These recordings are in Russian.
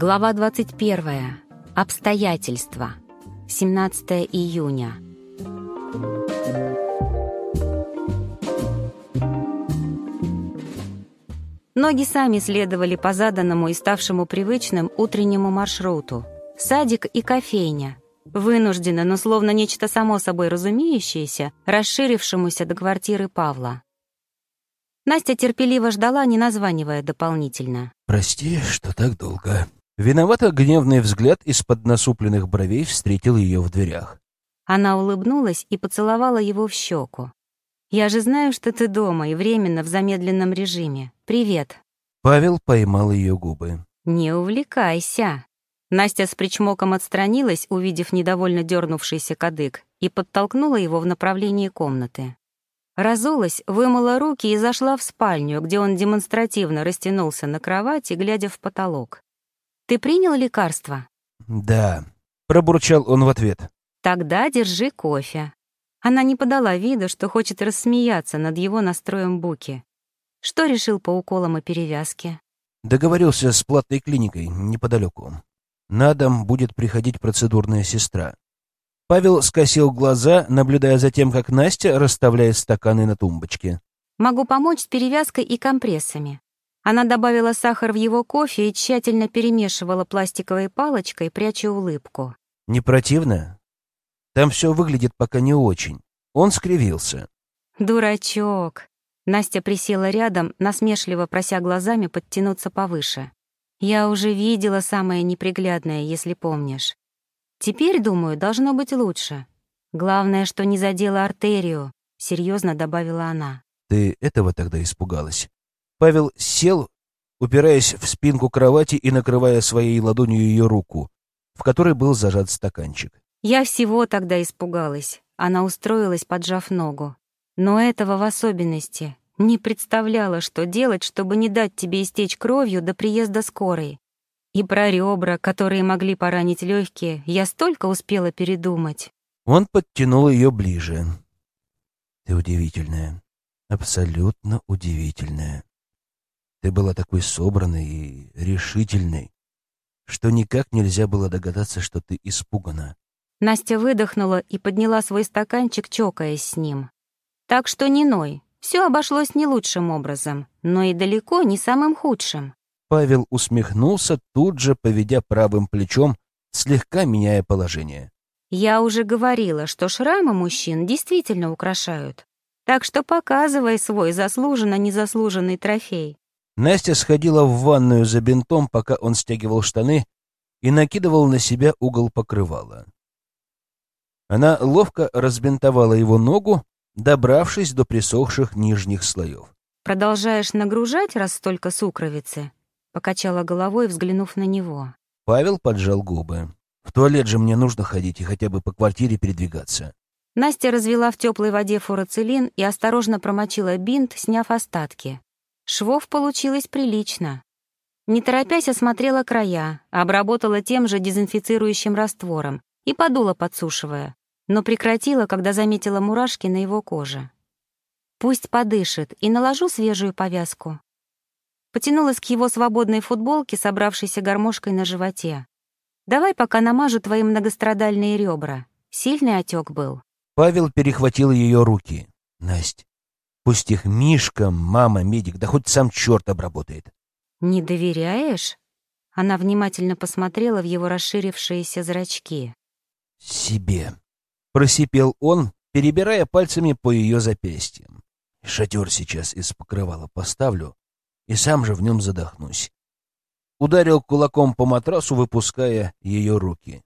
Глава 21. Обстоятельства. 17 июня. Ноги сами следовали по заданному и ставшему привычным утреннему маршруту. Садик и кофейня. Вынужденно, но словно нечто само собой разумеющееся, расширившемуся до квартиры Павла. Настя терпеливо ждала, не названивая дополнительно. «Прости, что так долго». Виновато гневный взгляд из-под насупленных бровей встретил ее в дверях. Она улыбнулась и поцеловала его в щеку. «Я же знаю, что ты дома и временно в замедленном режиме. Привет». Павел поймал ее губы. «Не увлекайся». Настя с причмоком отстранилась, увидев недовольно дернувшийся кадык, и подтолкнула его в направлении комнаты. Разулась, вымыла руки и зашла в спальню, где он демонстративно растянулся на кровати, глядя в потолок. «Ты принял лекарство?» «Да», — пробурчал он в ответ. «Тогда держи кофе». Она не подала вида, что хочет рассмеяться над его настроем Буки. Что решил по уколам и перевязке? Договорился с платной клиникой неподалеку. На дом будет приходить процедурная сестра. Павел скосил глаза, наблюдая за тем, как Настя расставляет стаканы на тумбочке. «Могу помочь с перевязкой и компрессами». Она добавила сахар в его кофе и тщательно перемешивала пластиковой палочкой, пряча улыбку. «Не противно? Там все выглядит пока не очень». Он скривился. «Дурачок!» Настя присела рядом, насмешливо прося глазами подтянуться повыше. «Я уже видела самое неприглядное, если помнишь. Теперь, думаю, должно быть лучше. Главное, что не задела артерию, серьезно добавила она. Ты этого тогда испугалась? Павел сел, упираясь в спинку кровати и накрывая своей ладонью ее руку, в которой был зажат стаканчик. Я всего тогда испугалась. Она устроилась, поджав ногу. Но этого в особенности. Не представляла, что делать, чтобы не дать тебе истечь кровью до приезда скорой. И про ребра, которые могли поранить легкие, я столько успела передумать. Он подтянул ее ближе. Ты удивительная. Абсолютно удивительная. Ты была такой собранной и решительной, что никак нельзя было догадаться, что ты испугана. Настя выдохнула и подняла свой стаканчик, чокаясь с ним. Так что не ной. Все обошлось не лучшим образом, но и далеко не самым худшим. Павел усмехнулся, тут же поведя правым плечом, слегка меняя положение. «Я уже говорила, что шрамы мужчин действительно украшают. Так что показывай свой заслуженно-незаслуженный трофей». Настя сходила в ванную за бинтом, пока он стягивал штаны и накидывал на себя угол покрывала. Она ловко разбинтовала его ногу, добравшись до присохших нижних слоев. «Продолжаешь нагружать, раз столько сукровицы?» Покачала головой, взглянув на него. Павел поджал губы. «В туалет же мне нужно ходить и хотя бы по квартире передвигаться». Настя развела в теплой воде фурацилин и осторожно промочила бинт, сняв остатки. Швов получилось прилично. Не торопясь осмотрела края, обработала тем же дезинфицирующим раствором и подула, подсушивая, но прекратила, когда заметила мурашки на его коже. Пусть подышит, и наложу свежую повязку. Потянулась к его свободной футболке, собравшейся гармошкой на животе. «Давай пока намажу твои многострадальные ребра. Сильный отек был». Павел перехватил ее руки. «Насть, пусть их Мишка, мама, медик, да хоть сам черт обработает». «Не доверяешь?» Она внимательно посмотрела в его расширившиеся зрачки. «Себе», — просипел он, перебирая пальцами по ее запястьям. «Шатер сейчас из покрывала поставлю, и сам же в нем задохнусь. Ударил кулаком по матрасу, выпуская ее руки.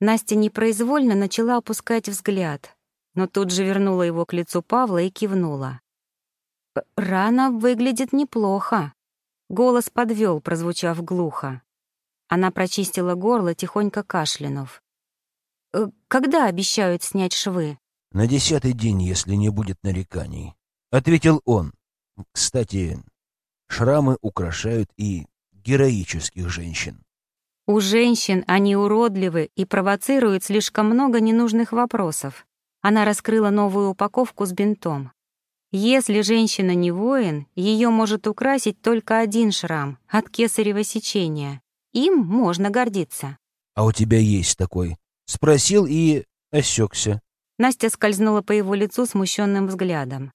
Настя непроизвольно начала опускать взгляд, но тут же вернула его к лицу Павла и кивнула. «Рана выглядит неплохо», — голос подвел, прозвучав глухо. Она прочистила горло, тихонько кашлянув. «Э, «Когда обещают снять швы?» «На десятый день, если не будет нареканий», — ответил он. «Кстати, Шрамы украшают и героических женщин. У женщин они уродливы и провоцируют слишком много ненужных вопросов. Она раскрыла новую упаковку с бинтом. Если женщина не воин, ее может украсить только один шрам от кесарево сечения. Им можно гордиться. «А у тебя есть такой?» Спросил и осекся. Настя скользнула по его лицу смущенным взглядом.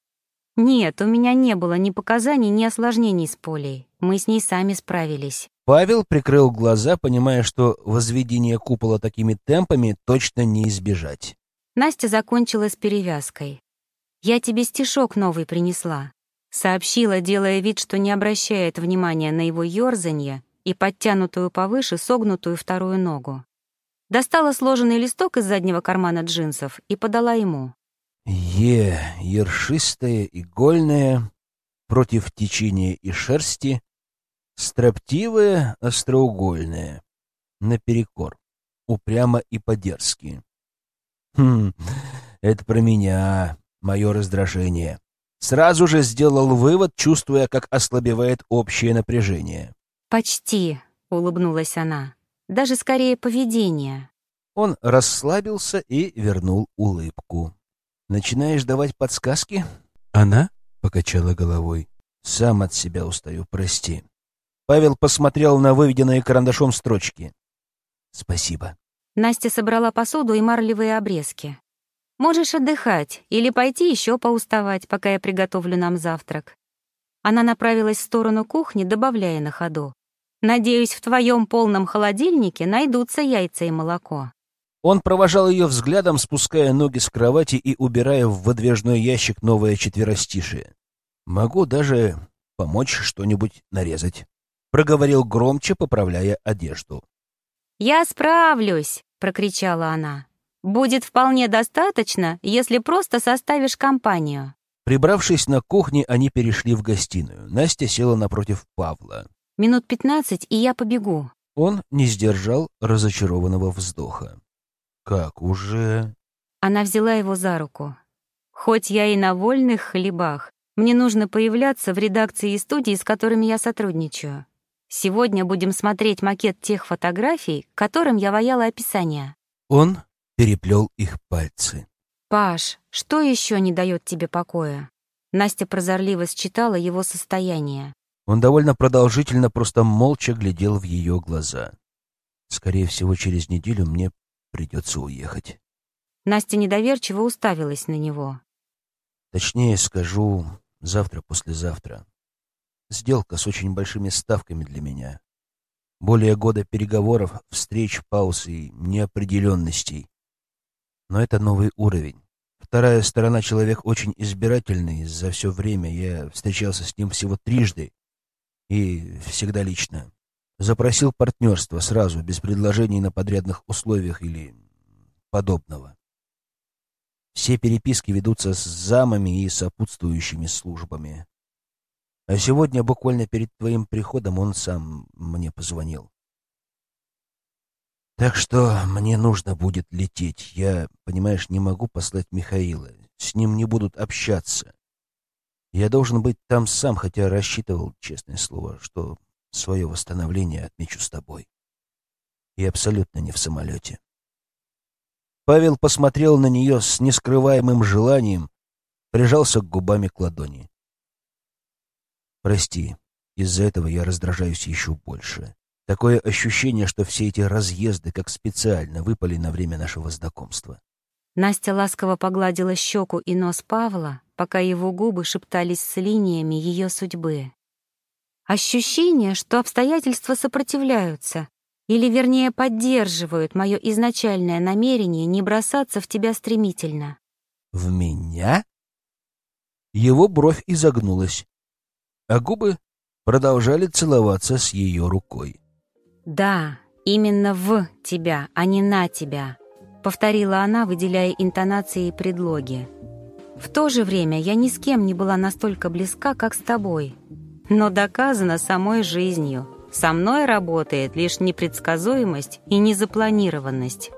«Нет, у меня не было ни показаний, ни осложнений с Полей. Мы с ней сами справились». Павел прикрыл глаза, понимая, что возведение купола такими темпами точно не избежать. Настя закончила с перевязкой. «Я тебе стишок новый принесла», — сообщила, делая вид, что не обращает внимания на его ёрзанье и подтянутую повыше согнутую вторую ногу. Достала сложенный листок из заднего кармана джинсов и подала ему. Е, ершистая, игольная, против течения и шерсти, строптивая, остроугольная, наперекор, упрямо и по-дерзки. Хм, это про меня, мое раздражение. Сразу же сделал вывод, чувствуя, как ослабевает общее напряжение. «Почти», — улыбнулась она. «Даже скорее поведение». Он расслабился и вернул улыбку. «Начинаешь давать подсказки?» Она покачала головой. «Сам от себя устаю, прости». Павел посмотрел на выведенные карандашом строчки. «Спасибо». Настя собрала посуду и марлевые обрезки. «Можешь отдыхать или пойти еще поуставать, пока я приготовлю нам завтрак». Она направилась в сторону кухни, добавляя на ходу. «Надеюсь, в твоем полном холодильнике найдутся яйца и молоко». Он провожал ее взглядом, спуская ноги с кровати и убирая в выдвижной ящик новое четверостишие. «Могу даже помочь что-нибудь нарезать», — проговорил громче, поправляя одежду. «Я справлюсь!» — прокричала она. «Будет вполне достаточно, если просто составишь компанию». Прибравшись на кухне, они перешли в гостиную. Настя села напротив Павла. «Минут пятнадцать, и я побегу». Он не сдержал разочарованного вздоха. «Как, уже...» Она взяла его за руку. «Хоть я и на вольных хлебах, мне нужно появляться в редакции и студии, с которыми я сотрудничаю. Сегодня будем смотреть макет тех фотографий, которым я ваяла описание». Он переплел их пальцы. «Паш, что еще не дает тебе покоя?» Настя прозорливо считала его состояние. Он довольно продолжительно, просто молча глядел в ее глаза. «Скорее всего, через неделю мне Придется уехать. Настя недоверчиво уставилась на него. Точнее скажу, завтра-послезавтра. Сделка с очень большими ставками для меня. Более года переговоров, встреч, пауз и неопределенностей. Но это новый уровень. Вторая сторона человек очень избирательный. За все время я встречался с ним всего трижды. И всегда лично. Запросил партнерство сразу, без предложений на подрядных условиях или подобного. Все переписки ведутся с замами и сопутствующими службами. А сегодня, буквально перед твоим приходом, он сам мне позвонил. Так что мне нужно будет лететь. Я, понимаешь, не могу послать Михаила. С ним не будут общаться. Я должен быть там сам, хотя рассчитывал, честное слово, что Свое восстановление отмечу с тобой. И абсолютно не в самолете. Павел посмотрел на нее с нескрываемым желанием, прижался к губами к ладони. «Прости, из-за этого я раздражаюсь еще больше. Такое ощущение, что все эти разъезды как специально выпали на время нашего знакомства». Настя ласково погладила щеку и нос Павла, пока его губы шептались с линиями ее судьбы. Ощущение, что обстоятельства сопротивляются, или, вернее, поддерживают мое изначальное намерение не бросаться в тебя стремительно. «В меня?» Его бровь изогнулась, а губы продолжали целоваться с ее рукой. «Да, именно в тебя, а не на тебя», — повторила она, выделяя интонации и предлоги. «В то же время я ни с кем не была настолько близка, как с тобой, но доказано самой жизнью. Со мной работает лишь непредсказуемость и незапланированность.